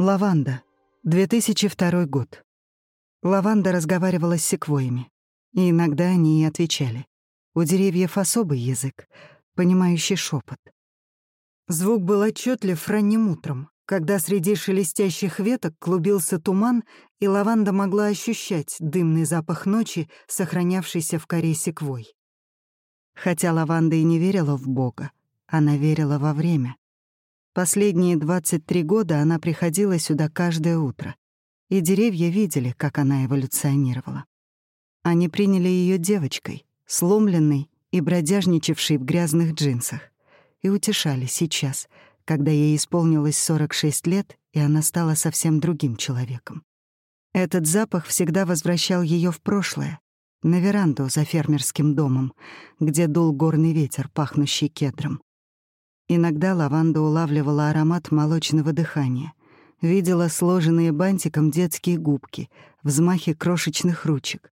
Лаванда. 2002 год. Лаванда разговаривала с секвоями. И иногда они ей отвечали. У деревьев особый язык, понимающий шепот. Звук был отчетлив ранним утром, когда среди шелестящих веток клубился туман, и лаванда могла ощущать дымный запах ночи, сохранявшийся в коре секвой. Хотя лаванда и не верила в Бога, она верила во время. Последние 23 года она приходила сюда каждое утро, и деревья видели, как она эволюционировала. Они приняли ее девочкой, сломленной и бродяжничавшей в грязных джинсах, и утешали сейчас, когда ей исполнилось 46 лет, и она стала совсем другим человеком. Этот запах всегда возвращал ее в прошлое, на веранду за фермерским домом, где дул горный ветер, пахнущий кедром. Иногда лаванда улавливала аромат молочного дыхания, видела сложенные бантиком детские губки, взмахи крошечных ручек.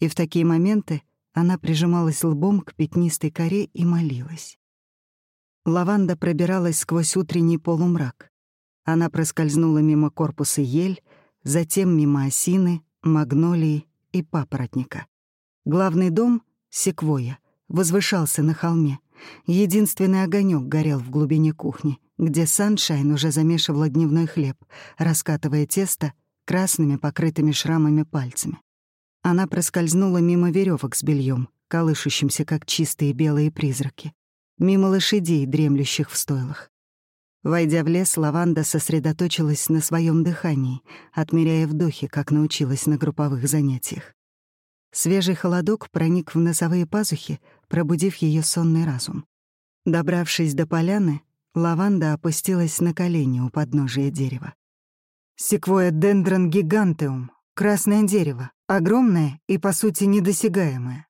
И в такие моменты она прижималась лбом к пятнистой коре и молилась. Лаванда пробиралась сквозь утренний полумрак. Она проскользнула мимо корпуса ель, затем мимо осины, магнолии и папоротника. Главный дом, секвоя, возвышался на холме — Единственный огонек горел в глубине кухни, где Саншайн уже замешивала дневной хлеб, раскатывая тесто красными, покрытыми шрамами пальцами. Она проскользнула мимо веревок с бельем, колышущимся, как чистые белые призраки, мимо лошадей, дремлющих в стойлах. Войдя в лес, лаванда сосредоточилась на своем дыхании, отмеряя вдохи, как научилась на групповых занятиях. Свежий холодок проник в носовые пазухи, пробудив ее сонный разум. Добравшись до поляны, лаванда опустилась на колени у подножия дерева. Секвоя дендрон гигантеум, красное дерево, огромное и, по сути, недосягаемое.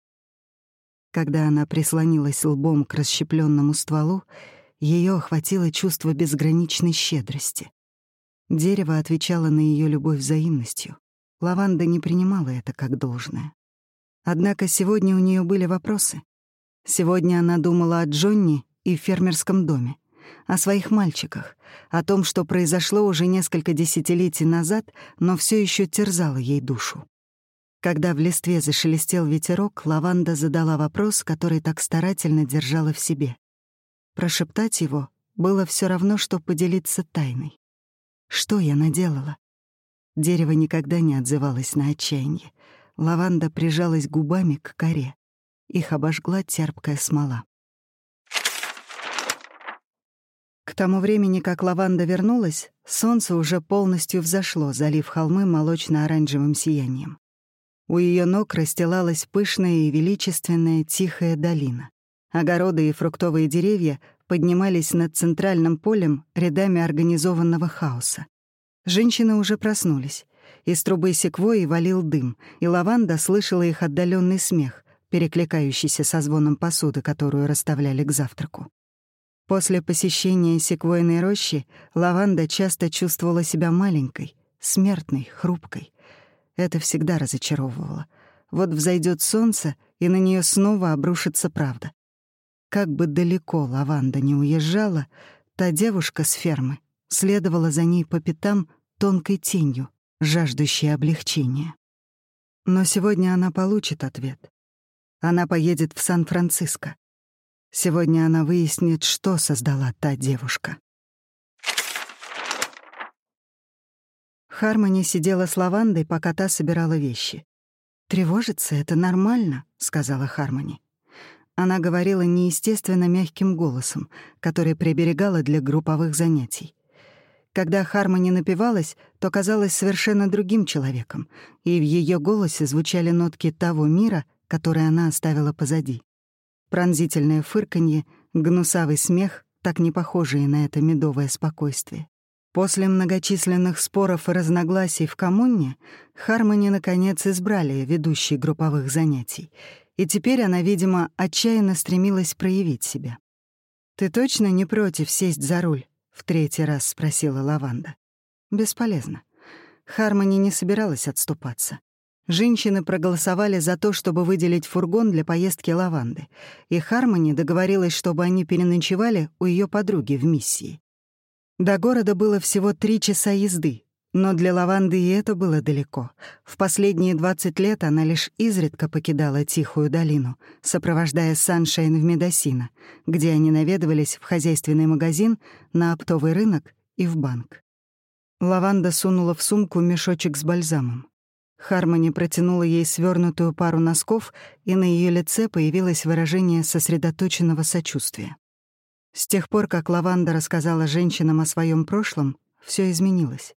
Когда она прислонилась лбом к расщепленному стволу, ее охватило чувство безграничной щедрости. Дерево отвечало на ее любовь взаимностью. Лаванда не принимала это как должное. Однако сегодня у нее были вопросы. Сегодня она думала о Джонни и фермерском доме, о своих мальчиках, о том, что произошло уже несколько десятилетий назад, но все еще терзало ей душу. Когда в листве зашелестел ветерок, Лаванда задала вопрос, который так старательно держала в себе. Прошептать его было все равно, что поделиться тайной. Что я наделала? Дерево никогда не отзывалось на отчаяние. Лаванда прижалась губами к коре. Их обожгла терпкая смола. К тому времени, как лаванда вернулась, солнце уже полностью взошло, залив холмы молочно-оранжевым сиянием. У ее ног расстилалась пышная и величественная тихая долина. Огороды и фруктовые деревья поднимались над центральным полем рядами организованного хаоса. Женщины уже проснулись. Из трубы секвои валил дым, и лаванда слышала их отдаленный смех, перекликающийся со звоном посуды, которую расставляли к завтраку. После посещения секвойной рощи лаванда часто чувствовала себя маленькой, смертной, хрупкой. Это всегда разочаровывало. Вот взойдет солнце, и на нее снова обрушится правда. Как бы далеко лаванда не уезжала, та девушка с фермы следовала за ней по пятам тонкой тенью, жаждущей облегчения. Но сегодня она получит ответ. Она поедет в Сан-Франциско. Сегодня она выяснит, что создала та девушка. Хармони сидела с лавандой, пока та собирала вещи. «Тревожиться — это нормально», — сказала Хармони. Она говорила неестественно мягким голосом, который приберегала для групповых занятий. Когда Хармони напевалась, то казалась совершенно другим человеком, и в ее голосе звучали нотки того мира, который она оставила позади. Пронзительное фырканье, гнусавый смех, так не похожие на это медовое спокойствие. После многочисленных споров и разногласий в коммуне Хармони, наконец, избрали ведущей групповых занятий, и теперь она, видимо, отчаянно стремилась проявить себя. «Ты точно не против сесть за руль?» В третий раз спросила Лаванда. Бесполезно. Хармони не собиралась отступаться. Женщины проголосовали за то, чтобы выделить фургон для поездки Лаванды, и Хармони договорилась, чтобы они переночевали у ее подруги в миссии. До города было всего три часа езды, но для Лаванды и это было далеко. В последние 20 лет она лишь изредка покидала Тихую долину, сопровождая Саншайн в Медосино, где они наведывались в хозяйственный магазин, на оптовый рынок и в банк. Лаванда сунула в сумку мешочек с бальзамом. Хармони протянула ей свернутую пару носков, и на ее лице появилось выражение сосредоточенного сочувствия. С тех пор, как Лаванда рассказала женщинам о своем прошлом, все изменилось.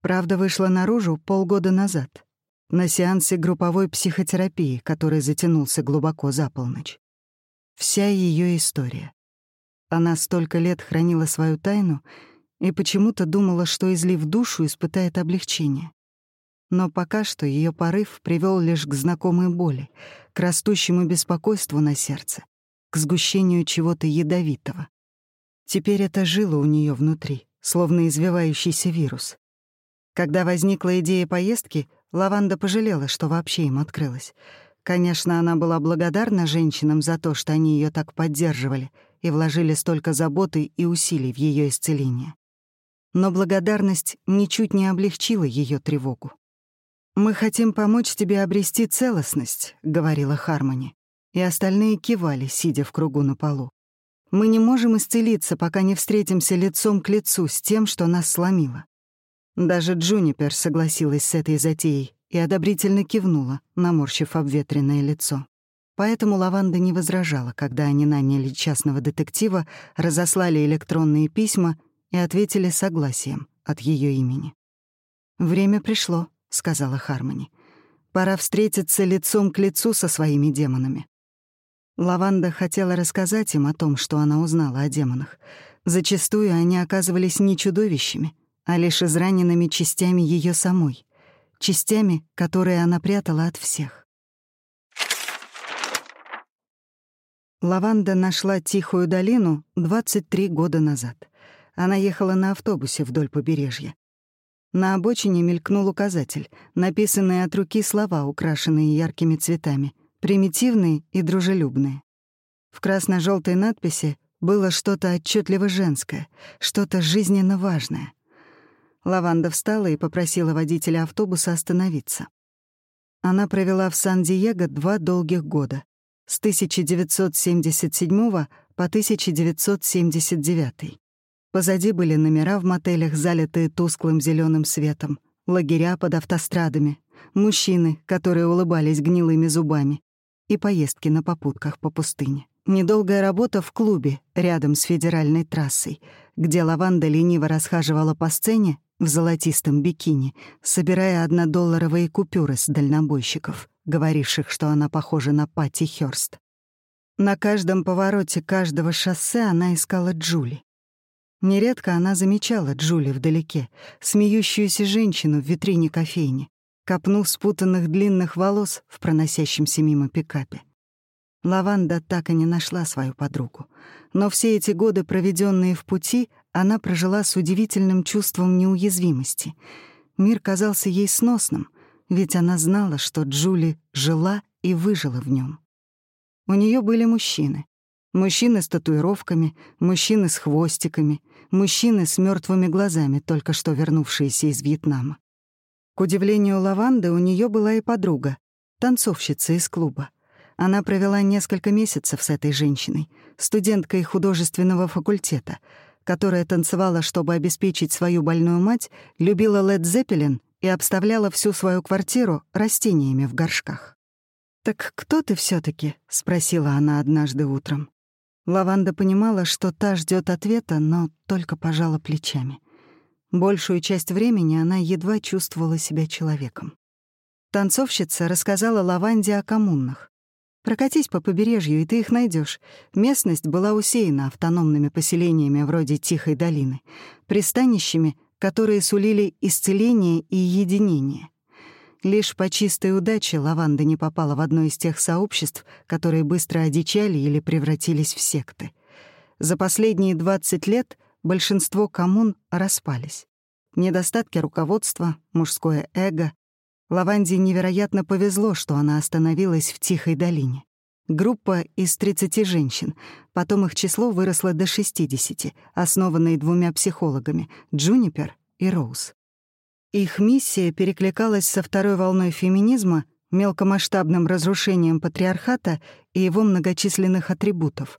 Правда вышла наружу полгода назад, на сеансе групповой психотерапии, который затянулся глубоко за полночь. Вся ее история. Она столько лет хранила свою тайну и почему-то думала, что, излив душу, испытает облегчение. Но пока что ее порыв привел лишь к знакомой боли, к растущему беспокойству на сердце, к сгущению чего-то ядовитого. Теперь это жило у нее внутри, словно извивающийся вирус. Когда возникла идея поездки, Лаванда пожалела, что вообще им открылась. Конечно, она была благодарна женщинам за то, что они ее так поддерживали и вложили столько заботы и усилий в ее исцеление. Но благодарность ничуть не облегчила ее тревогу. «Мы хотим помочь тебе обрести целостность», — говорила Хармони и остальные кивали, сидя в кругу на полу. Мы не можем исцелиться, пока не встретимся лицом к лицу с тем, что нас сломило. Даже Джунипер согласилась с этой затеей и одобрительно кивнула, наморщив обветренное лицо. Поэтому Лаванда не возражала, когда они наняли частного детектива, разослали электронные письма и ответили согласием от ее имени. «Время пришло», — сказала Хармони. «Пора встретиться лицом к лицу со своими демонами. Лаванда хотела рассказать им о том, что она узнала о демонах. Зачастую они оказывались не чудовищами, а лишь израненными частями ее самой, частями, которые она прятала от всех. Лаванда нашла Тихую долину 23 года назад. Она ехала на автобусе вдоль побережья. На обочине мелькнул указатель, написанные от руки слова, украшенные яркими цветами — примитивные и дружелюбные. В красно желтой надписи было что-то отчетливо женское, что-то жизненно важное. Лаванда встала и попросила водителя автобуса остановиться. Она провела в Сан-Диего два долгих года, с 1977 по 1979. Позади были номера в мотелях, залитые тусклым зеленым светом, лагеря под автострадами, мужчины, которые улыбались гнилыми зубами, и поездки на попутках по пустыне. Недолгая работа в клубе рядом с федеральной трассой, где Лаванда лениво расхаживала по сцене в золотистом бикини, собирая однодолларовые купюры с дальнобойщиков, говоривших, что она похожа на Патти Хёрст. На каждом повороте каждого шоссе она искала Джули. Нередко она замечала Джули вдалеке, смеющуюся женщину в витрине кофейни, копну спутанных длинных волос в проносящемся мимо пикапе. Лаванда так и не нашла свою подругу. Но все эти годы, проведенные в пути, она прожила с удивительным чувством неуязвимости. Мир казался ей сносным, ведь она знала, что Джули жила и выжила в нем. У нее были мужчины. Мужчины с татуировками, мужчины с хвостиками, мужчины с мертвыми глазами, только что вернувшиеся из Вьетнама. К удивлению Лаванды, у нее была и подруга, танцовщица из клуба. Она провела несколько месяцев с этой женщиной, студенткой художественного факультета, которая танцевала, чтобы обеспечить свою больную мать, любила Лед Зеппелин и обставляла всю свою квартиру растениями в горшках. «Так кто ты все таки спросила она однажды утром. Лаванда понимала, что та ждет ответа, но только пожала плечами — Большую часть времени она едва чувствовала себя человеком. Танцовщица рассказала Лаванде о коммунах. «Прокатись по побережью, и ты их найдешь. Местность была усеяна автономными поселениями вроде Тихой долины, пристанищами, которые сулили исцеление и единение. Лишь по чистой удаче Лаванда не попала в одно из тех сообществ, которые быстро одичали или превратились в секты. За последние 20 лет — большинство коммун распались. Недостатки руководства, мужское эго. Лаванде невероятно повезло, что она остановилась в Тихой долине. Группа из 30 женщин, потом их число выросло до 60, основанные двумя психологами — Джунипер и Роуз. Их миссия перекликалась со второй волной феминизма, мелкомасштабным разрушением патриархата и его многочисленных атрибутов,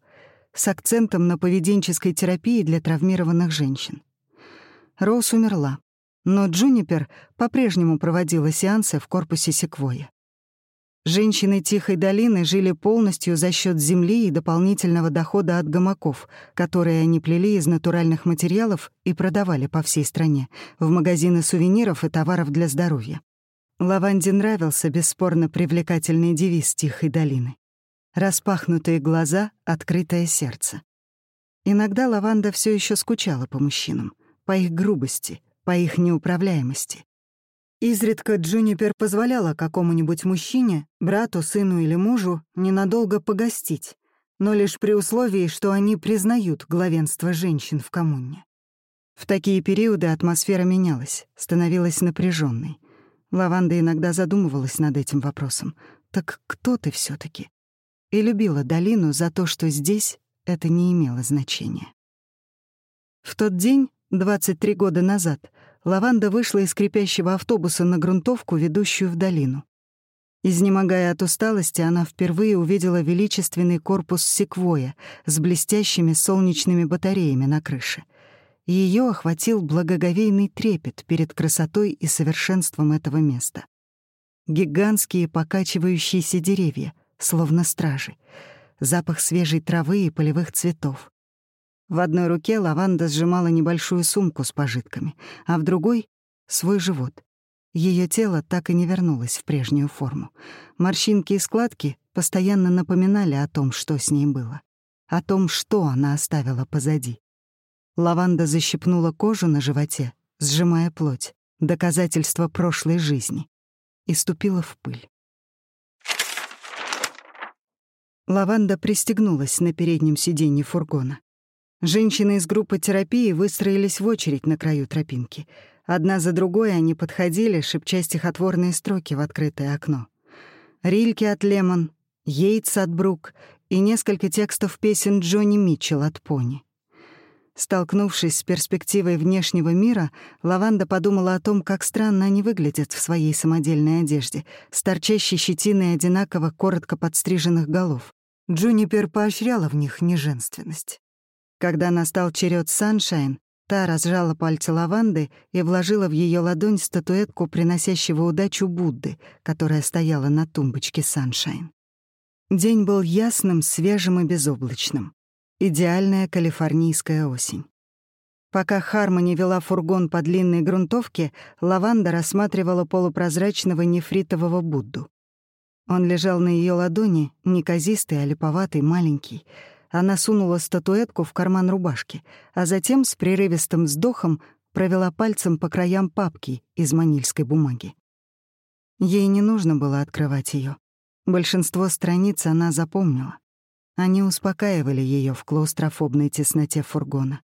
с акцентом на поведенческой терапии для травмированных женщин. Роуз умерла, но Джунипер по-прежнему проводила сеансы в корпусе Секвоя. Женщины Тихой долины жили полностью за счет земли и дополнительного дохода от гамаков, которые они плели из натуральных материалов и продавали по всей стране, в магазины сувениров и товаров для здоровья. Лаванде нравился бесспорно привлекательный девиз Тихой долины. Распахнутые глаза, открытое сердце. Иногда Лаванда все еще скучала по мужчинам, по их грубости, по их неуправляемости. Изредка Джунипер позволяла какому-нибудь мужчине, брату, сыну или мужу, ненадолго погостить, но лишь при условии, что они признают главенство женщин в коммуне. В такие периоды атмосфера менялась, становилась напряженной. Лаванда иногда задумывалась над этим вопросом. Так кто ты все таки И любила долину за то, что здесь это не имело значения. В тот день, 23 года назад, Лаванда вышла из скрипящего автобуса на грунтовку, ведущую в долину. Изнемогая от усталости, она впервые увидела величественный корпус секвоя с блестящими солнечными батареями на крыше. Ее охватил благоговейный трепет перед красотой и совершенством этого места. Гигантские покачивающиеся деревья, словно стражи, запах свежей травы и полевых цветов, в одной руке Лаванда сжимала небольшую сумку с пожитками, а в другой — свой живот. Ее тело так и не вернулось в прежнюю форму. Морщинки и складки постоянно напоминали о том, что с ней было, о том, что она оставила позади. Лаванда защипнула кожу на животе, сжимая плоть, доказательство прошлой жизни, и ступила в пыль. Лаванда пристегнулась на переднем сиденье фургона. Женщины из группы терапии выстроились в очередь на краю тропинки. Одна за другой они подходили, шепча стихотворные строки в открытое окно. Рильки от Лемон, Йейтс от Брук и несколько текстов песен Джонни Митчелл от Пони. Столкнувшись с перспективой внешнего мира, Лаванда подумала о том, как странно они выглядят в своей самодельной одежде, с торчащей щетиной одинаково коротко подстриженных голов. Джунипер поощряла в них неженственность. Когда настал черед Саншайн, та разжала пальцы лаванды и вложила в ее ладонь статуэтку приносящего удачу Будды, которая стояла на тумбочке Саншайн. День был ясным, свежим и безоблачным. Идеальная калифорнийская осень. Пока Хармони вела фургон по длинной грунтовке, Лаванда рассматривала полупрозрачного нефритового Будду. Он лежал на ее ладони, неказистый, а липоватый, маленький — она сунула статуэтку в карман рубашки, а затем с прерывистым вздохом провела пальцем по краям папки из манильской бумаги. Ей не нужно было открывать ее. Большинство страниц она запомнила. Они успокаивали ее в клаустрофобной тесноте фургона.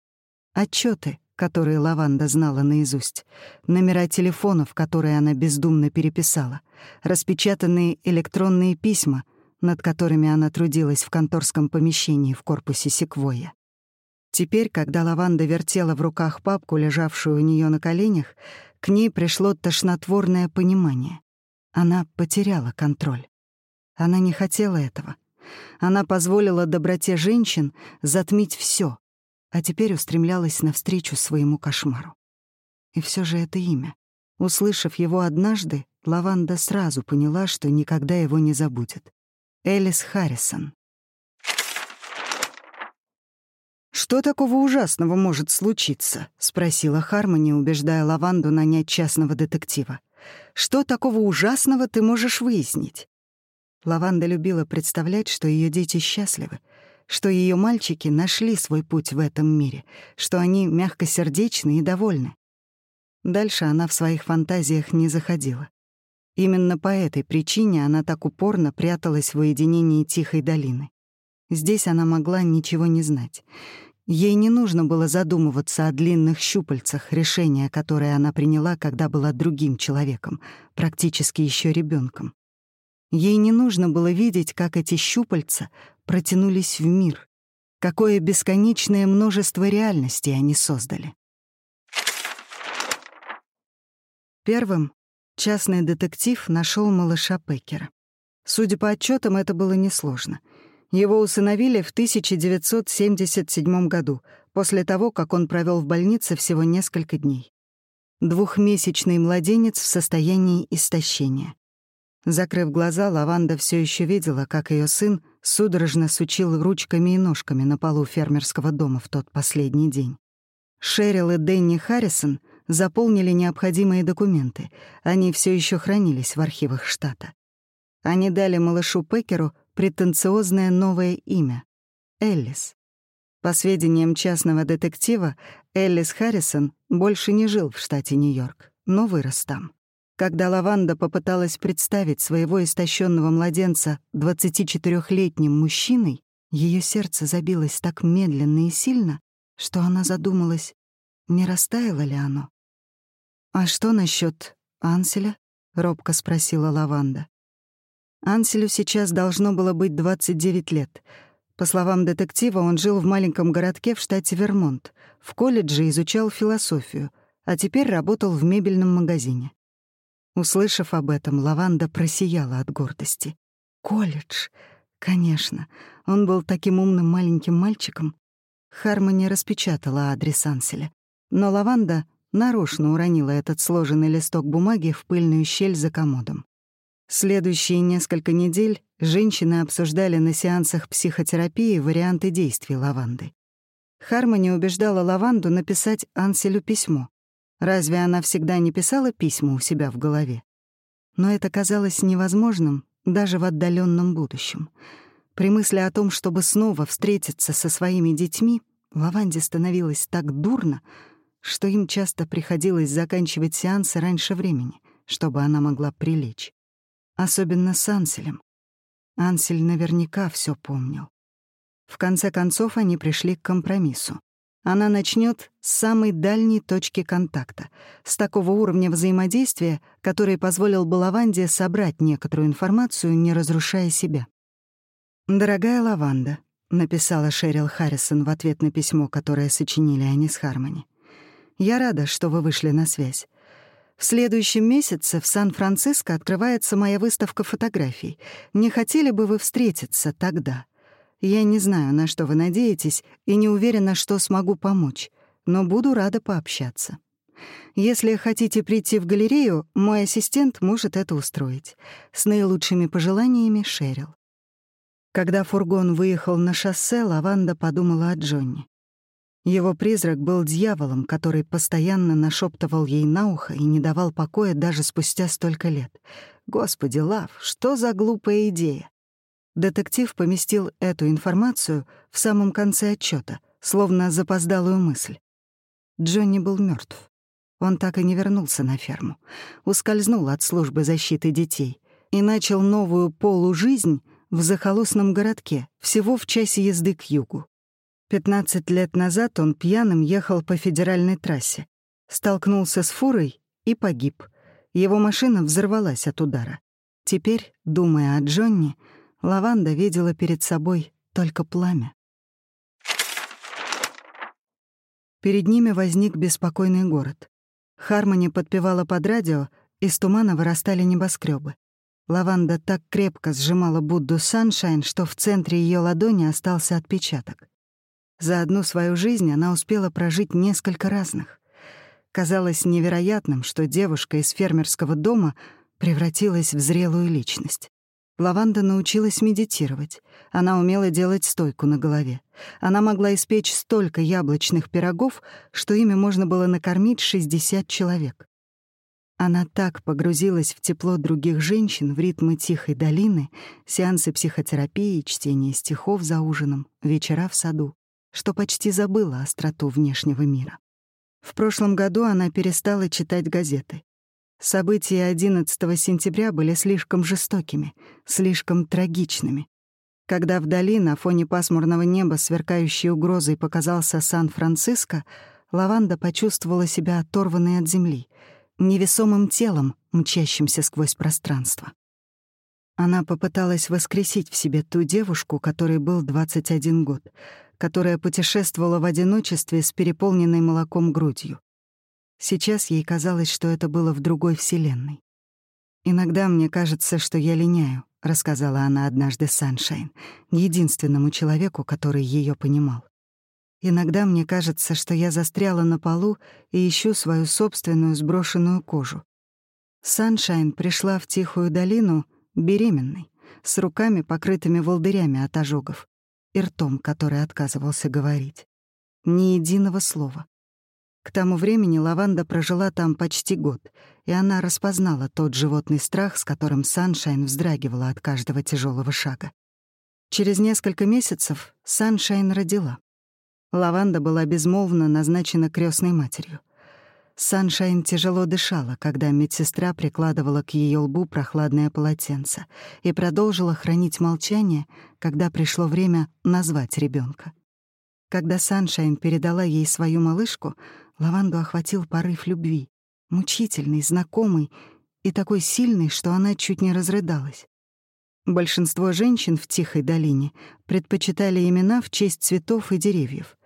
Отчеты, которые Лаванда знала наизусть, номера телефонов, которые она бездумно переписала, распечатанные электронные письма — над которыми она трудилась в конторском помещении в корпусе секвоя. Теперь, когда Лаванда вертела в руках папку, лежавшую у нее на коленях, к ней пришло тошнотворное понимание. Она потеряла контроль. Она не хотела этого. Она позволила доброте женщин затмить все, а теперь устремлялась навстречу своему кошмару. И все же это имя. Услышав его однажды, Лаванда сразу поняла, что никогда его не забудет. Элис Харрисон. «Что такого ужасного может случиться?» — спросила Хармони, убеждая Лаванду нанять частного детектива. «Что такого ужасного ты можешь выяснить?» Лаванда любила представлять, что ее дети счастливы, что ее мальчики нашли свой путь в этом мире, что они мягкосердечны и довольны. Дальше она в своих фантазиях не заходила. Именно по этой причине она так упорно пряталась в уединении Тихой долины. Здесь она могла ничего не знать. Ей не нужно было задумываться о длинных щупальцах, решения, которое она приняла, когда была другим человеком, практически еще ребенком. Ей не нужно было видеть, как эти щупальца протянулись в мир, какое бесконечное множество реальностей они создали. Первым частный детектив нашел малыша Пекера. Судя по отчетам, это было несложно. Его усыновили в 1977 году, после того, как он провел в больнице всего несколько дней. Двухмесячный младенец в состоянии истощения. Закрыв глаза, Лаванда все еще видела, как ее сын судорожно сучил ручками и ножками на полу фермерского дома в тот последний день. Шерил и Дэнни Харрисон заполнили необходимые документы. Они все еще хранились в архивах штата. Они дали малышу Пекеру претенциозное новое имя — Эллис. По сведениям частного детектива, Эллис Харрисон больше не жил в штате Нью-Йорк, но вырос там. Когда Лаванда попыталась представить своего истощенного младенца 24-летним мужчиной, ее сердце забилось так медленно и сильно, что она задумалась, не растаяло ли оно. «А что насчет Анселя?» — робко спросила Лаванда. Анселю сейчас должно было быть 29 лет. По словам детектива, он жил в маленьком городке в штате Вермонт, в колледже изучал философию, а теперь работал в мебельном магазине. Услышав об этом, Лаванда просияла от гордости. «Колледж! Конечно, он был таким умным маленьким мальчиком». Хармони распечатала адрес Анселя, но Лаванда нарочно уронила этот сложенный листок бумаги в пыльную щель за комодом. Следующие несколько недель женщины обсуждали на сеансах психотерапии варианты действий Лаванды. Хармони убеждала Лаванду написать Анселю письмо, Разве она всегда не писала письма у себя в голове? Но это казалось невозможным даже в отдаленном будущем. При мысли о том, чтобы снова встретиться со своими детьми, Лаванде становилось так дурно, что им часто приходилось заканчивать сеансы раньше времени, чтобы она могла прилечь. Особенно с Анселем. Ансель наверняка все помнил. В конце концов они пришли к компромиссу. Она начнет с самой дальней точки контакта, с такого уровня взаимодействия, который позволил бы Лаванде собрать некоторую информацию, не разрушая себя. «Дорогая Лаванда», — написала Шерил Харрисон в ответ на письмо, которое сочинили они с Хармони. «Я рада, что вы вышли на связь. В следующем месяце в Сан-Франциско открывается моя выставка фотографий. Не хотели бы вы встретиться тогда?» Я не знаю, на что вы надеетесь, и не уверена, что смогу помочь, но буду рада пообщаться. Если хотите прийти в галерею, мой ассистент может это устроить. С наилучшими пожеланиями, Шерил. Когда фургон выехал на шоссе, Лаванда подумала о Джонни. Его призрак был дьяволом, который постоянно нашептывал ей на ухо и не давал покоя даже спустя столько лет. Господи, Лав, что за глупая идея? Детектив поместил эту информацию в самом конце отчета, словно запоздалую мысль. Джонни был мертв. Он так и не вернулся на ферму, ускользнул от службы защиты детей и начал новую полужизнь в захолустном городке, всего в часе езды к югу. 15 лет назад он пьяным ехал по федеральной трассе, столкнулся с фурой и погиб. Его машина взорвалась от удара. Теперь, думая о Джонни, Лаванда видела перед собой только пламя. Перед ними возник беспокойный город. Хармони подпевала под радио, из тумана вырастали небоскребы. Лаванда так крепко сжимала Будду Саншайн, что в центре ее ладони остался отпечаток. За одну свою жизнь она успела прожить несколько разных. Казалось невероятным, что девушка из фермерского дома превратилась в зрелую личность. Лаванда научилась медитировать. Она умела делать стойку на голове. Она могла испечь столько яблочных пирогов, что ими можно было накормить 60 человек. Она так погрузилась в тепло других женщин, в ритмы тихой долины, сеансы психотерапии, чтение стихов за ужином, вечера в саду, что почти забыла остроту внешнего мира. В прошлом году она перестала читать газеты. События 11 сентября были слишком жестокими, слишком трагичными. Когда вдали, на фоне пасмурного неба, сверкающей угрозой показался Сан-Франциско, Лаванда почувствовала себя оторванной от земли, невесомым телом, мчащимся сквозь пространство. Она попыталась воскресить в себе ту девушку, которой был 21 год, которая путешествовала в одиночестве с переполненной молоком грудью. Сейчас ей казалось, что это было в другой вселенной. «Иногда мне кажется, что я линяю», — рассказала она однажды Саншайн, единственному человеку, который ее понимал. «Иногда мне кажется, что я застряла на полу и ищу свою собственную сброшенную кожу. Саншайн пришла в тихую долину беременной, с руками, покрытыми волдырями от ожогов, и ртом, который отказывался говорить. Ни единого слова. К тому времени Лаванда прожила там почти год, и она распознала тот животный страх, с которым Саншайн вздрагивала от каждого тяжелого шага. Через несколько месяцев Саншайн родила. Лаванда была безмолвно назначена крестной матерью — Саншайн тяжело дышала, когда медсестра прикладывала к ее лбу прохладное полотенце и продолжила хранить молчание, когда пришло время назвать ребенка. Когда Саншайн передала ей свою малышку, Лаванду охватил порыв любви, мучительный, знакомый и такой сильный, что она чуть не разрыдалась. Большинство женщин в Тихой долине предпочитали имена в честь цветов и деревьев —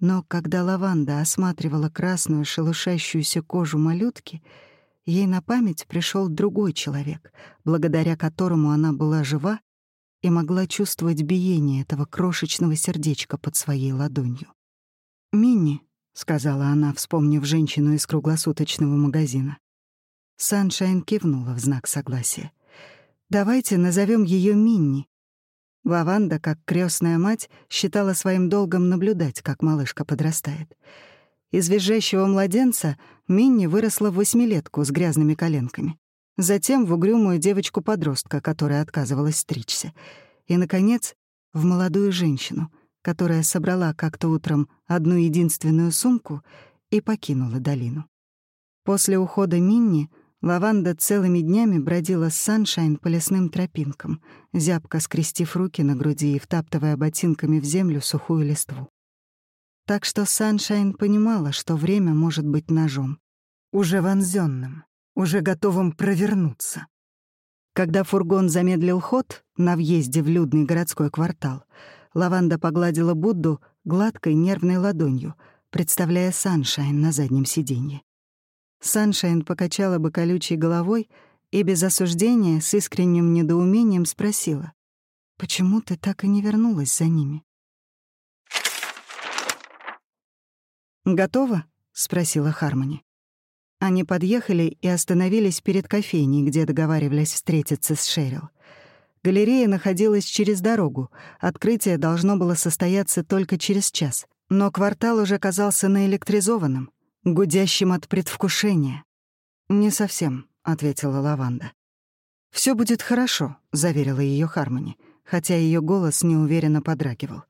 но когда лаванда осматривала красную шелушащуюся кожу малютки, ей на память пришел другой человек, благодаря которому она была жива и могла чувствовать биение этого крошечного сердечка под своей ладонью. «Минни», — сказала она, вспомнив женщину из круглосуточного магазина. Саншайн кивнула в знак согласия. «Давайте назовем ее Минни. Лаванда, как крестная мать, считала своим долгом наблюдать, как малышка подрастает. Из визжащего младенца Минни выросла в восьмилетку с грязными коленками. Затем в угрюмую девочку-подростка, которая отказывалась стричься. И, наконец, в молодую женщину, которая собрала как-то утром одну единственную сумку и покинула долину. После ухода Минни Лаванда целыми днями бродила с Саншайн по лесным тропинкам, зябко скрестив руки на груди и втаптывая ботинками в землю сухую листву. Так что Саншайн понимала, что время может быть ножом, уже вонзённым, уже готовым провернуться. Когда фургон замедлил ход на въезде в людный городской квартал, Лаванда погладила Будду гладкой нервной ладонью, представляя Саншайн на заднем сиденье. Саншайн покачала бы колючей головой и без осуждения, с искренним недоумением спросила, «Почему ты так и не вернулась за ними?» «Готово?» — спросила Хармони. Они подъехали и остановились перед кофейней, где договаривались встретиться с Шерил. Галерея находилась через дорогу, открытие должно было состояться только через час, но квартал уже казался наэлектризованным гудящим от предвкушения. «Не совсем», — ответила Лаванда. Все будет хорошо», — заверила ее Хармони, хотя ее голос неуверенно подрагивал.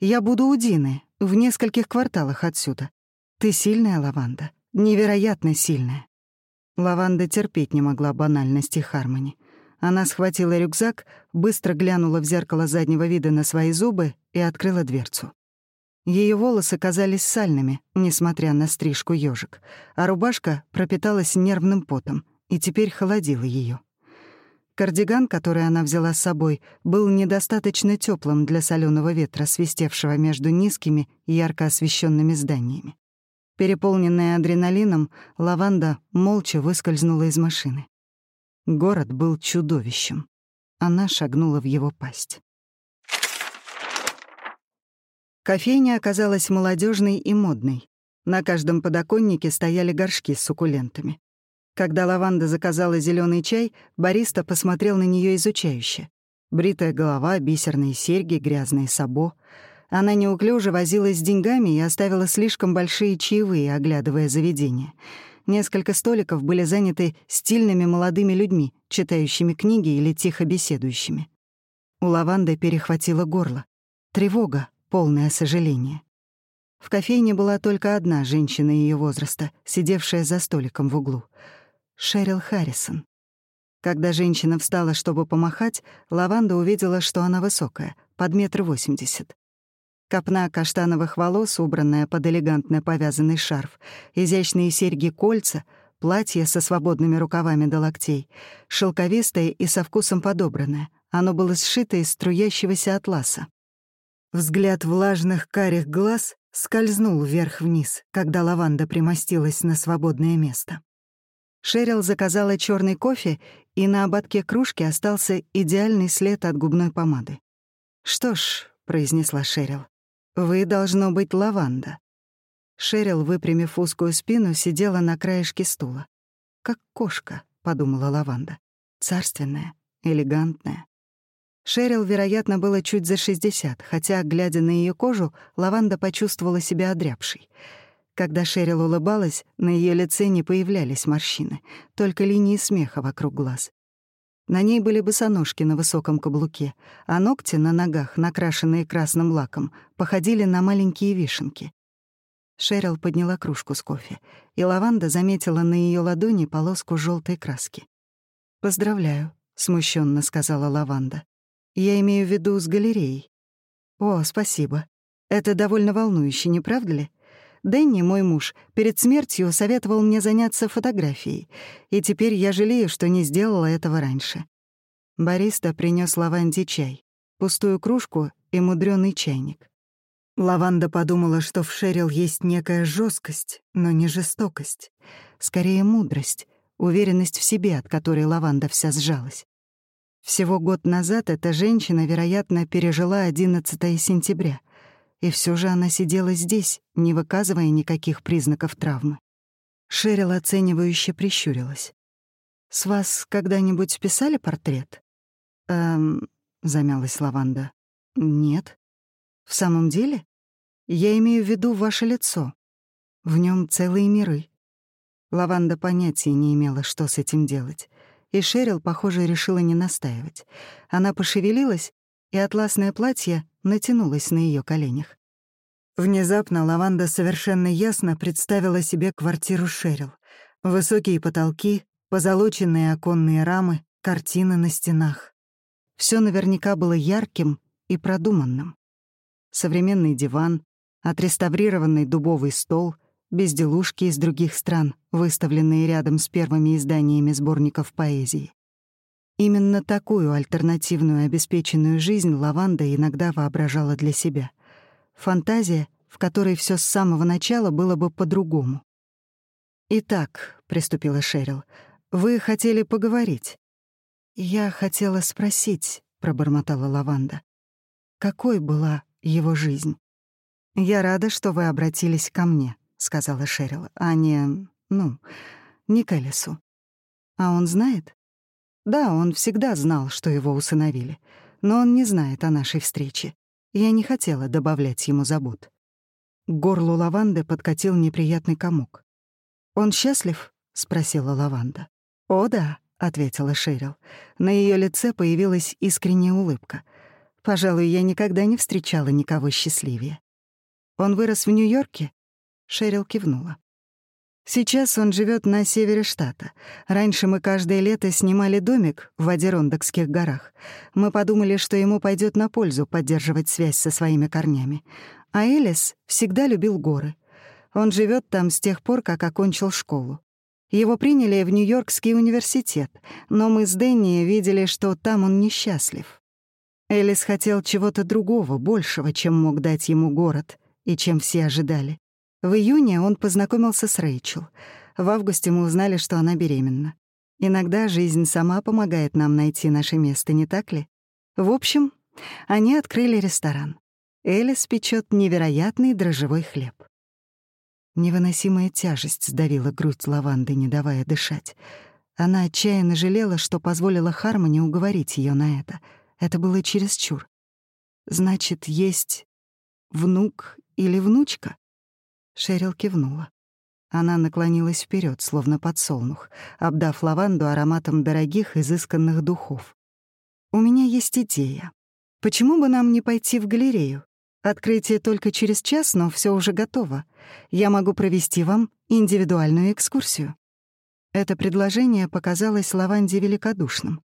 «Я буду у Дины, в нескольких кварталах отсюда. Ты сильная, Лаванда, невероятно сильная». Лаванда терпеть не могла банальности Хармони. Она схватила рюкзак, быстро глянула в зеркало заднего вида на свои зубы и открыла дверцу. Ее волосы казались сальными, несмотря на стрижку ежик, а рубашка пропиталась нервным потом и теперь холодила ее. Кардиган, который она взяла с собой, был недостаточно теплым для соленого ветра, свистевшего между низкими, ярко освещенными зданиями. Переполненная адреналином, лаванда молча выскользнула из машины. Город был чудовищем. Она шагнула в его пасть. Кофейня оказалась молодежной и модной. На каждом подоконнике стояли горшки с суккулентами. Когда Лаванда заказала зеленый чай, бариста посмотрел на нее изучающе. Бритая голова, бисерные серьги, грязные сабо. Она неуклюже возилась с деньгами и оставила слишком большие чаевые, оглядывая заведение. Несколько столиков были заняты стильными молодыми людьми, читающими книги или тихо беседующими. У Лаванды перехватило горло. Тревога, полное сожаление. В кофейне была только одна женщина ее возраста, сидевшая за столиком в углу — Шерил Харрисон. Когда женщина встала, чтобы помахать, Лаванда увидела, что она высокая, под метр восемьдесят. Копна каштановых волос, убранная под элегантно повязанный шарф, изящные серьги-кольца, платье со свободными рукавами до локтей, шелковистое и со вкусом подобранное. Оно было сшито из струящегося атласа. Взгляд влажных карих глаз скользнул вверх-вниз, когда лаванда примостилась на свободное место. Шерил заказала черный кофе, и на ободке кружки остался идеальный след от губной помады. «Что ж», — произнесла Шерил, — «вы должно быть лаванда». Шерил, выпрямив узкую спину, сидела на краешке стула. «Как кошка», — подумала лаванда. «Царственная, элегантная». Шерил, вероятно, было чуть за 60, хотя, глядя на ее кожу, лаванда почувствовала себя одрябшей — когда Шерил улыбалась, на ее лице не появлялись морщины, только линии смеха вокруг глаз. На ней были босоножки на высоком каблуке, а ногти на ногах, накрашенные красным лаком, походили на маленькие вишенки. Шерил подняла кружку с кофе, и лаванда заметила на ее ладони полоску желтой краски. «Поздравляю», — смущенно сказала лаванда. «Я имею в виду с галереей». «О, спасибо. Это довольно волнующе, не правда ли? Дэнни, мой муж, перед смертью советовал мне заняться фотографией, и теперь я жалею, что не сделала этого раньше. Бариста принес лаванде чай, пустую кружку и мудрёный чайник. Лаванда подумала, что в Шерил есть некая жесткость, но не жестокость. Скорее, мудрость, уверенность в себе, от которой Лаванда вся сжалась. Всего год назад эта женщина, вероятно, пережила 11 сентября — и все же она сидела здесь, не выказывая никаких признаков травмы. Шерил оценивающе прищурилась. «С вас когда-нибудь писали портрет?» «Эм...» — замялась Лаванда. «Нет». «В самом деле? Я имею в виду ваше лицо. В нем целые миры». Лаванда понятия не имела, что с этим делать. И Шерил, похоже, решила не настаивать. Она пошевелилась, и атласное платье натянулась на ее коленях. Внезапно Лаванда совершенно ясно представила себе квартиру Шерил. Высокие потолки, позолоченные оконные рамы, картины на стенах. Все наверняка было ярким и продуманным. Современный диван, отреставрированный дубовый стол, безделушки из других стран, выставленные рядом с первыми изданиями сборников поэзии. Именно такую альтернативную обеспеченную жизнь Лаванда иногда воображала для себя. Фантазия, в которой все с самого начала было бы по-другому. «Итак», — приступила Шерил, — «вы хотели поговорить?» «Я хотела спросить», — пробормотала Лаванда, — «какой была его жизнь?» «Я рада, что вы обратились ко мне», — сказала Шерил, — «а не... ну, не к Элису». «А он знает?» Да, он всегда знал, что его усыновили, но он не знает о нашей встрече. Я не хотела добавлять ему забот. К горлу лаванды подкатил неприятный комок. «Он счастлив?» — спросила лаванда. «О, да», — ответила Шерил. На ее лице появилась искренняя улыбка. «Пожалуй, я никогда не встречала никого счастливее». «Он вырос в Нью-Йорке?» Шерил кивнула. Сейчас он живет на севере штата. Раньше мы каждое лето снимали домик в Адерондокских горах. Мы подумали, что ему пойдет на пользу поддерживать связь со своими корнями. А Элис всегда любил горы. Он живет там с тех пор, как окончил школу. Его приняли в Нью-Йоркский университет, но мы с Дэнни видели, что там он несчастлив. Элис хотел чего-то другого, большего, чем мог дать ему город и чем все ожидали. В июне он познакомился с Рэйчел. В августе мы узнали, что она беременна. Иногда жизнь сама помогает нам найти наше место, не так ли? В общем, они открыли ресторан. Элис печет невероятный дрожжевой хлеб. Невыносимая тяжесть сдавила грудь лаванды, не давая дышать. Она отчаянно жалела, что позволила Хармоне уговорить ее на это. Это было чересчур. Значит, есть внук или внучка? Шерил кивнула. Она наклонилась вперед, словно подсолнух, обдав лаванду ароматом дорогих, изысканных духов. «У меня есть идея. Почему бы нам не пойти в галерею? Открытие только через час, но все уже готово. Я могу провести вам индивидуальную экскурсию». Это предложение показалось Лаванде великодушным.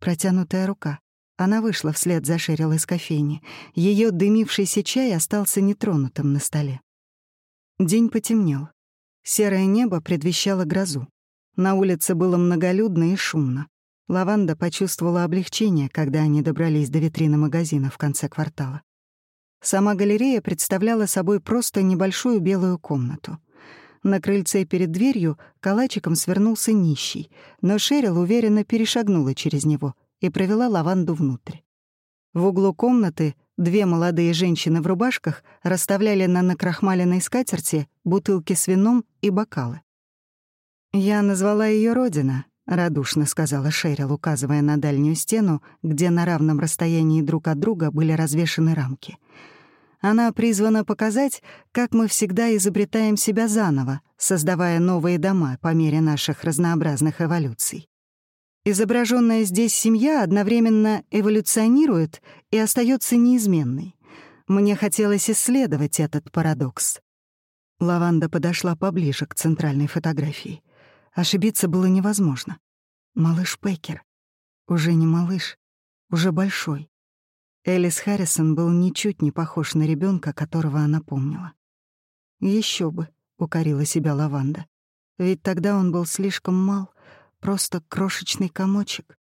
Протянутая рука. Она вышла вслед за Шерил из кофейни. Ее дымившийся чай остался нетронутым на столе. День потемнел. Серое небо предвещало грозу. На улице было многолюдно и шумно. Лаванда почувствовала облегчение, когда они добрались до витрины магазина в конце квартала. Сама галерея представляла собой просто небольшую белую комнату. На крыльце перед дверью калачиком свернулся нищий, но Шерил уверенно перешагнула через него и провела лаванду внутрь. В углу комнаты две молодые женщины в рубашках расставляли на накрахмаленной скатерти бутылки с вином и бокалы. «Я назвала ее Родина», — радушно сказала Шерил, указывая на дальнюю стену, где на равном расстоянии друг от друга были развешаны рамки — она призвана показать, как мы всегда изобретаем себя заново, создавая новые дома по мере наших разнообразных эволюций. Изображенная здесь семья одновременно эволюционирует и остается неизменной. Мне хотелось исследовать этот парадокс. Лаванда подошла поближе к центральной фотографии. Ошибиться было невозможно. Малыш Пекер. Уже не малыш, уже большой. Элис Харрисон был ничуть не похож на ребенка, которого она помнила. Еще бы», — укорила себя Лаванда. «Ведь тогда он был слишком мал, просто крошечный комочек».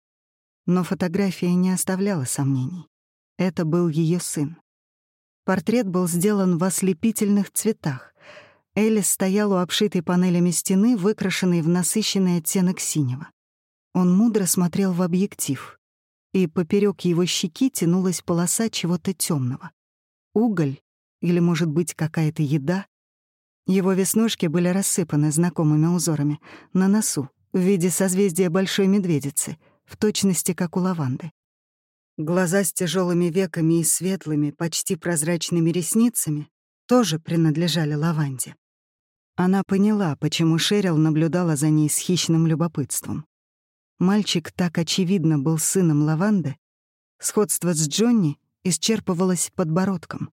Но фотография не оставляла сомнений. Это был ее сын. Портрет был сделан в ослепительных цветах. Элис стоял у обшитой панелями стены, выкрашенной в насыщенный оттенок синего. Он мудро смотрел в объектив и поперек его щеки тянулась полоса чего-то темного. Уголь или, может быть, какая-то еда. Его веснушки были рассыпаны знакомыми узорами на носу в виде созвездия большой медведицы, в точности как у лаванды. Глаза с тяжелыми веками и светлыми, почти прозрачными ресницами тоже принадлежали лаванде. Она поняла, почему Шерил наблюдала за ней с хищным любопытством. Мальчик так очевидно был сыном Лаванды, сходство с Джонни исчерпывалось подбородком.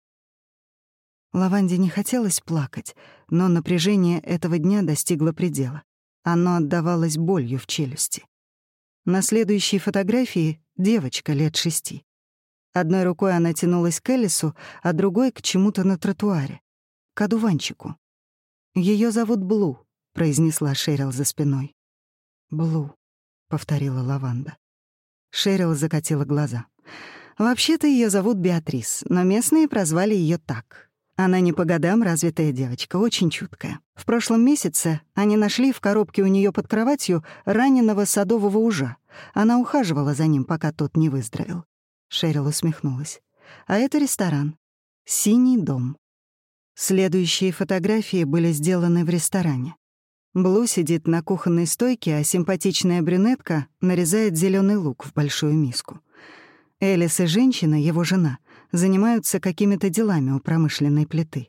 Лаванде не хотелось плакать, но напряжение этого дня достигло предела. Оно отдавалось болью в челюсти. На следующей фотографии — девочка лет шести. Одной рукой она тянулась к Элису, а другой — к чему-то на тротуаре. К одуванчику. Ее зовут Блу», — произнесла Шерил за спиной. «Блу» повторила Лаванда. Шерил закатила глаза. Вообще-то ее зовут Беатрис, но местные прозвали ее так. Она не по годам развитая девочка, очень чуткая. В прошлом месяце они нашли в коробке у нее под кроватью раненого садового ужа. Она ухаживала за ним, пока тот не выздоровел. Шерил усмехнулась. А это ресторан. «Синий дом». Следующие фотографии были сделаны в ресторане. Блу сидит на кухонной стойке, а симпатичная брюнетка нарезает зеленый лук в большую миску. Элис и женщина, его жена, занимаются какими-то делами у промышленной плиты.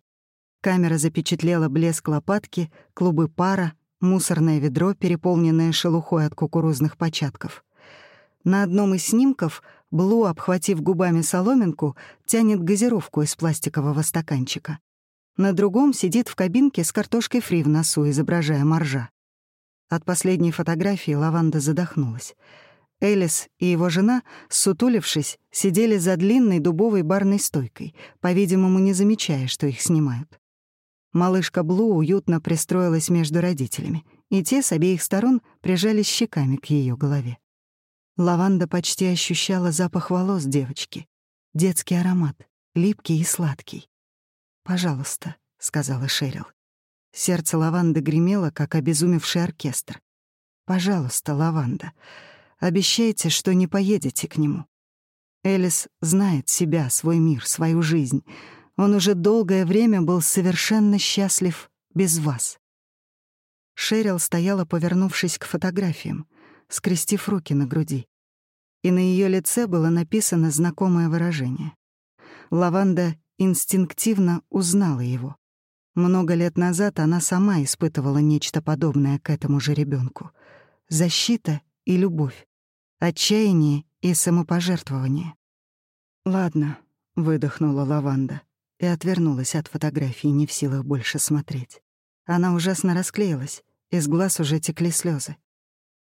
Камера запечатлела блеск лопатки, клубы пара, мусорное ведро, переполненное шелухой от кукурузных початков. На одном из снимков Блу, обхватив губами соломинку, тянет газировку из пластикового стаканчика. На другом сидит в кабинке с картошкой фри в носу, изображая моржа. От последней фотографии Лаванда задохнулась. Элис и его жена, сутулившись, сидели за длинной дубовой барной стойкой, по-видимому, не замечая, что их снимают. Малышка Блу уютно пристроилась между родителями, и те с обеих сторон прижались щеками к ее голове. Лаванда почти ощущала запах волос девочки. Детский аромат, липкий и сладкий. «Пожалуйста», — сказала Шерил. Сердце Лаванды гремело, как обезумевший оркестр. «Пожалуйста, Лаванда, обещайте, что не поедете к нему. Элис знает себя, свой мир, свою жизнь. Он уже долгое время был совершенно счастлив без вас». Шерил стояла, повернувшись к фотографиям, скрестив руки на груди. И на ее лице было написано знакомое выражение. Лаванда инстинктивно узнала его. Много лет назад она сама испытывала нечто подобное к этому же ребенку: Защита и любовь, отчаяние и самопожертвование. «Ладно», — выдохнула Лаванда и отвернулась от фотографии, не в силах больше смотреть. Она ужасно расклеилась, из глаз уже текли слезы.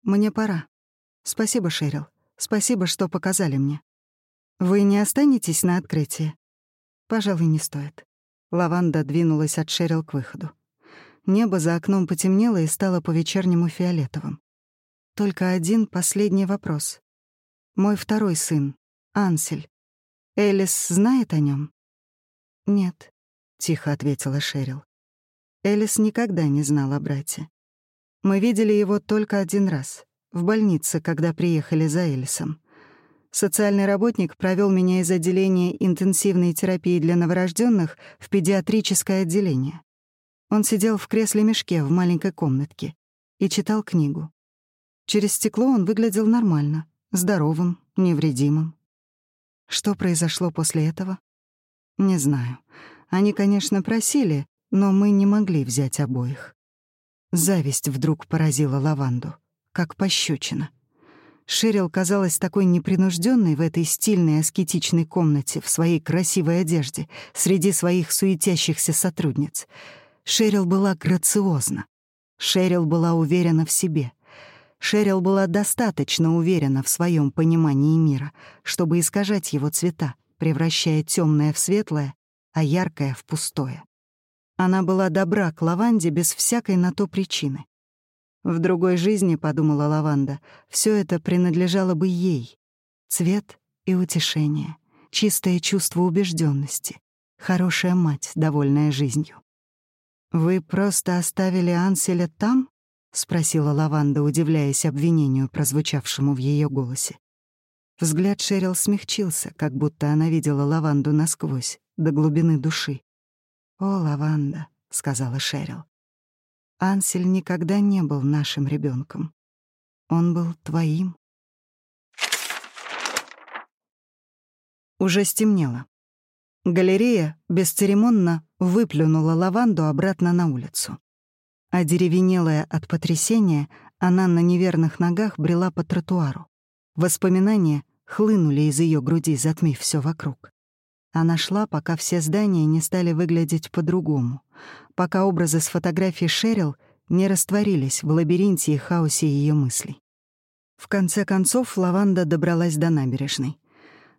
«Мне пора. Спасибо, Шерил. Спасибо, что показали мне. Вы не останетесь на открытии?» Пожалуй, не стоит. Лаванда двинулась от Шерил к выходу. Небо за окном потемнело и стало по-вечернему фиолетовым. Только один последний вопрос. Мой второй сын, Ансель. Элис знает о нем? «Нет», — тихо ответила Шерил. Элис никогда не знала о брате. Мы видели его только один раз, в больнице, когда приехали за Элисом. Социальный работник провел меня из отделения интенсивной терапии для новорожденных в педиатрическое отделение. Он сидел в кресле-мешке в маленькой комнатке и читал книгу. Через стекло он выглядел нормально, здоровым, невредимым. Что произошло после этого? Не знаю. Они, конечно, просили, но мы не могли взять обоих. Зависть вдруг поразила лаванду, как пощечина. Шерил казалась такой непринужденной в этой стильной аскетичной комнате в своей красивой одежде среди своих суетящихся сотрудниц. Шерил была грациозна. Шерил была уверена в себе. Шерил была достаточно уверена в своем понимании мира, чтобы искажать его цвета, превращая темное в светлое, а яркое в пустое. Она была добра к лаванде без всякой на то причины. В другой жизни, подумала Лаванда, все это принадлежало бы ей. Цвет и утешение, чистое чувство убежденности, хорошая мать, довольная жизнью. «Вы просто оставили Анселя там?» — спросила Лаванда, удивляясь обвинению, прозвучавшему в ее голосе. Взгляд Шерил смягчился, как будто она видела Лаванду насквозь, до глубины души. «О, Лаванда», — сказала Шерил, — «Ансель никогда не был нашим ребенком. Он был твоим». Уже стемнело. Галерея бесцеремонно выплюнула лаванду обратно на улицу. Одеревенелая от потрясения, она на неверных ногах брела по тротуару. Воспоминания хлынули из ее груди, затмив все вокруг. Она шла, пока все здания не стали выглядеть по-другому, пока образы с фотографий Шерил не растворились в лабиринте и хаосе ее мыслей. В конце концов Лаванда добралась до набережной.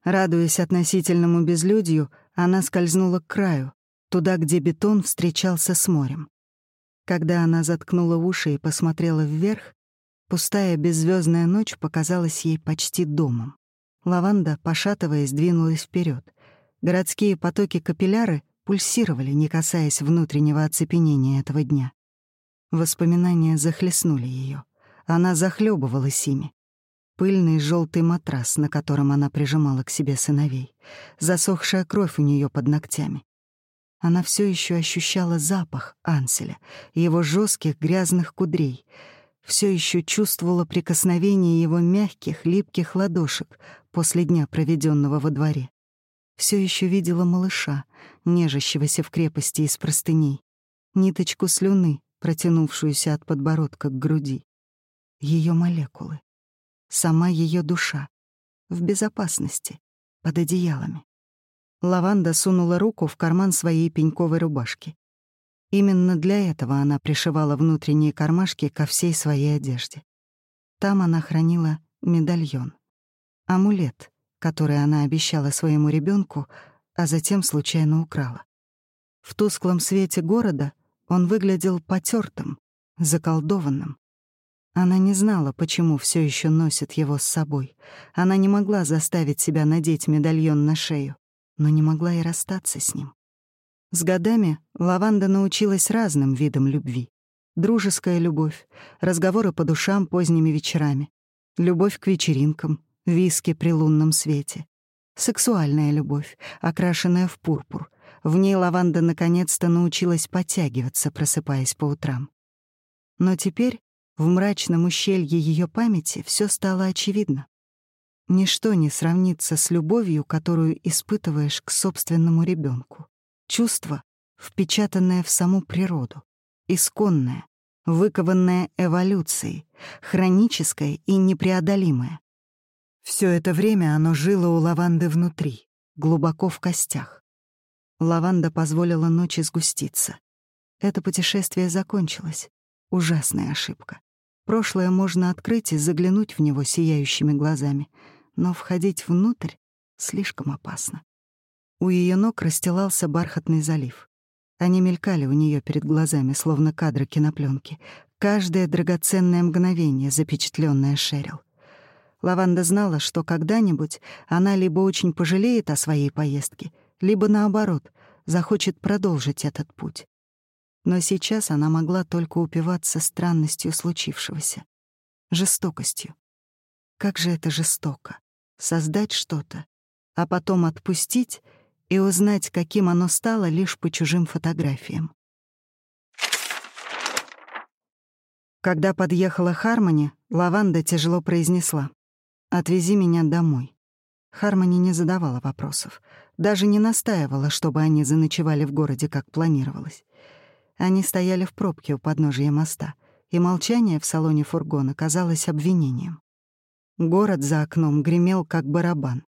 Радуясь относительному безлюдью, она скользнула к краю, туда, где бетон встречался с морем. Когда она заткнула уши и посмотрела вверх, пустая беззвездная ночь показалась ей почти домом. Лаванда, пошатываясь, двинулась вперед. Городские потоки капилляры пульсировали, не касаясь внутреннего оцепенения этого дня. Воспоминания захлестнули ее. Она захлебывалась ими. Пыльный желтый матрас, на котором она прижимала к себе сыновей, засохшая кровь у нее под ногтями. Она все еще ощущала запах Анселя, его жестких грязных кудрей, все еще чувствовала прикосновение его мягких, липких ладошек после дня, проведенного во дворе все еще видела малыша, нежащегося в крепости из простыней, ниточку слюны, протянувшуюся от подбородка к груди. Ее молекулы. Сама ее душа. В безопасности. Под одеялами. Лаванда сунула руку в карман своей пеньковой рубашки. Именно для этого она пришивала внутренние кармашки ко всей своей одежде. Там она хранила медальон. Амулет, который она обещала своему ребенку, а затем случайно украла. В тусклом свете города он выглядел потертым, заколдованным. Она не знала, почему все еще носит его с собой. Она не могла заставить себя надеть медальон на шею, но не могла и расстаться с ним. С годами Лаванда научилась разным видам любви. Дружеская любовь, разговоры по душам поздними вечерами, любовь к вечеринкам, виски при лунном свете. Сексуальная любовь, окрашенная в пурпур. В ней лаванда наконец-то научилась подтягиваться, просыпаясь по утрам. Но теперь в мрачном ущелье ее памяти все стало очевидно. Ничто не сравнится с любовью, которую испытываешь к собственному ребенку. Чувство, впечатанное в саму природу, исконное, выкованное эволюцией, хроническое и непреодолимое. Все это время оно жило у лаванды внутри, глубоко в костях. Лаванда позволила ночи сгуститься. Это путешествие закончилось. Ужасная ошибка. Прошлое можно открыть и заглянуть в него сияющими глазами, но входить внутрь слишком опасно. У ее ног расстилался бархатный залив. Они мелькали у нее перед глазами, словно кадры кинопленки. Каждое драгоценное мгновение, запечатленное Шерил. Лаванда знала, что когда-нибудь она либо очень пожалеет о своей поездке, либо, наоборот, захочет продолжить этот путь. Но сейчас она могла только упиваться странностью случившегося, жестокостью. Как же это жестоко — создать что-то, а потом отпустить и узнать, каким оно стало лишь по чужим фотографиям. Когда подъехала Хармони, Лаванда тяжело произнесла. «Отвези меня домой». Хармони не задавала вопросов, даже не настаивала, чтобы они заночевали в городе, как планировалось. Они стояли в пробке у подножия моста, и молчание в салоне фургона казалось обвинением. Город за окном гремел, как барабан.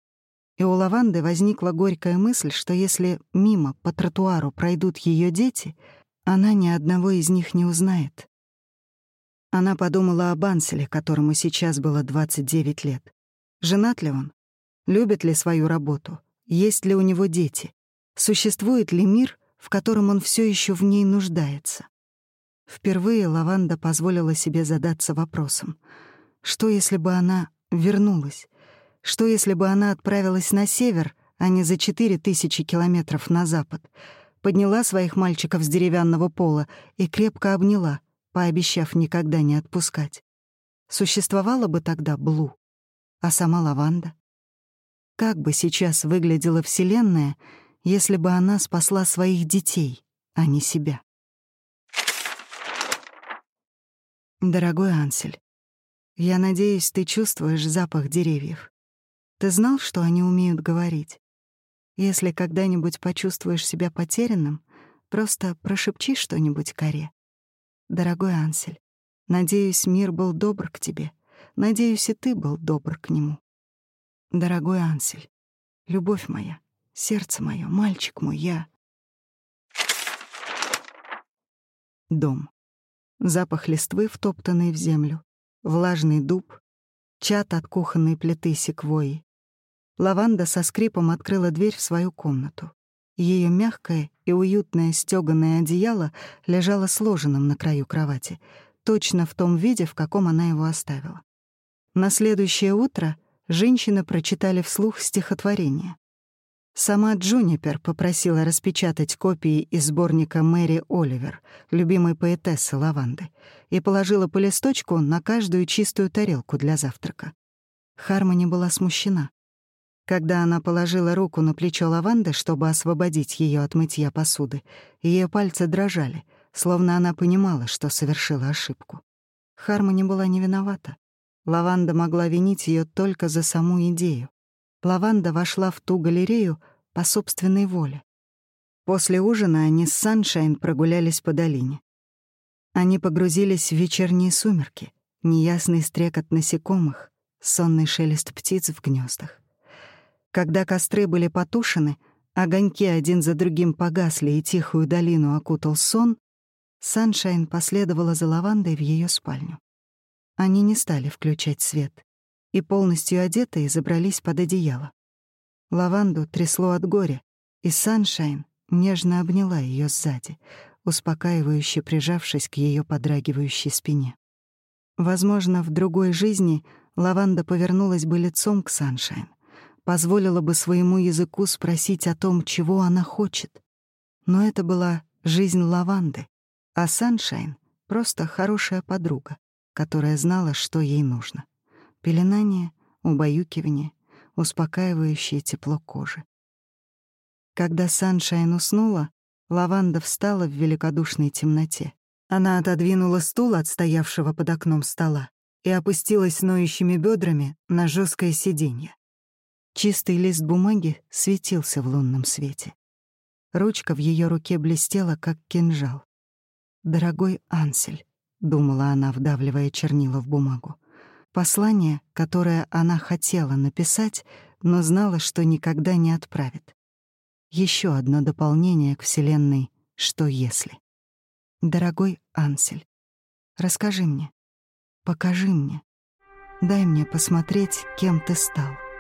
И у Лаванды возникла горькая мысль, что если мимо по тротуару пройдут ее дети, она ни одного из них не узнает. Она подумала об Анселе, которому сейчас было 29 лет. Женат ли он? Любит ли свою работу? Есть ли у него дети? Существует ли мир, в котором он все еще в ней нуждается? Впервые Лаванда позволила себе задаться вопросом. Что, если бы она вернулась? Что, если бы она отправилась на север, а не за четыре тысячи километров на запад, подняла своих мальчиков с деревянного пола и крепко обняла — пообещав никогда не отпускать. Существовала бы тогда Блу, а сама Лаванда? Как бы сейчас выглядела Вселенная, если бы она спасла своих детей, а не себя? Дорогой Ансель, я надеюсь, ты чувствуешь запах деревьев. Ты знал, что они умеют говорить? Если когда-нибудь почувствуешь себя потерянным, просто прошепчи что-нибудь коре. Дорогой Ансель, надеюсь, мир был добр к тебе. Надеюсь, и ты был добр к нему. Дорогой Ансель, любовь моя, сердце мое, мальчик мой, я... Дом. Запах листвы, втоптанный в землю, влажный дуб, чат от кухонной плиты секвойи. Лаванда со скрипом открыла дверь в свою комнату. Ее мягкое и уютное стёганое одеяло лежало сложенным на краю кровати, точно в том виде, в каком она его оставила. На следующее утро женщины прочитали вслух стихотворение. Сама Джунипер попросила распечатать копии из сборника Мэри Оливер, любимой поэтессы Лаванды, и положила по листочку на каждую чистую тарелку для завтрака. Хармони была смущена. Когда она положила руку на плечо лаванды, чтобы освободить ее от мытья посуды, ее пальцы дрожали, словно она понимала, что совершила ошибку. Хармони была не виновата. Лаванда могла винить ее только за саму идею. Лаванда вошла в ту галерею по собственной воле. После ужина они с Саншайн прогулялись по долине. Они погрузились в вечерние сумерки, неясный стрекот насекомых, сонный шелест птиц в гнездах. Когда костры были потушены, огоньки один за другим погасли и тихую долину окутал сон, Саншайн последовала за лавандой в ее спальню. Они не стали включать свет и полностью одетые забрались под одеяло. Лаванду трясло от горя, и Саншайн нежно обняла ее сзади, успокаивающе прижавшись к ее подрагивающей спине. Возможно, в другой жизни Лаванда повернулась бы лицом к Саншайн, позволила бы своему языку спросить о том, чего она хочет. Но это была жизнь Лаванды, а Саншайн — просто хорошая подруга, которая знала, что ей нужно. Пеленание, убаюкивание, успокаивающее тепло кожи. Когда Саншайн уснула, Лаванда встала в великодушной темноте. Она отодвинула стул от стоявшего под окном стола и опустилась ноющими бедрами на жесткое сиденье. Чистый лист бумаги светился в лунном свете. Ручка в ее руке блестела, как кинжал. «Дорогой Ансель», — думала она, вдавливая чернила в бумагу. Послание, которое она хотела написать, но знала, что никогда не отправит. Еще одно дополнение к Вселенной «Что если?». «Дорогой Ансель, расскажи мне, покажи мне, дай мне посмотреть, кем ты стал».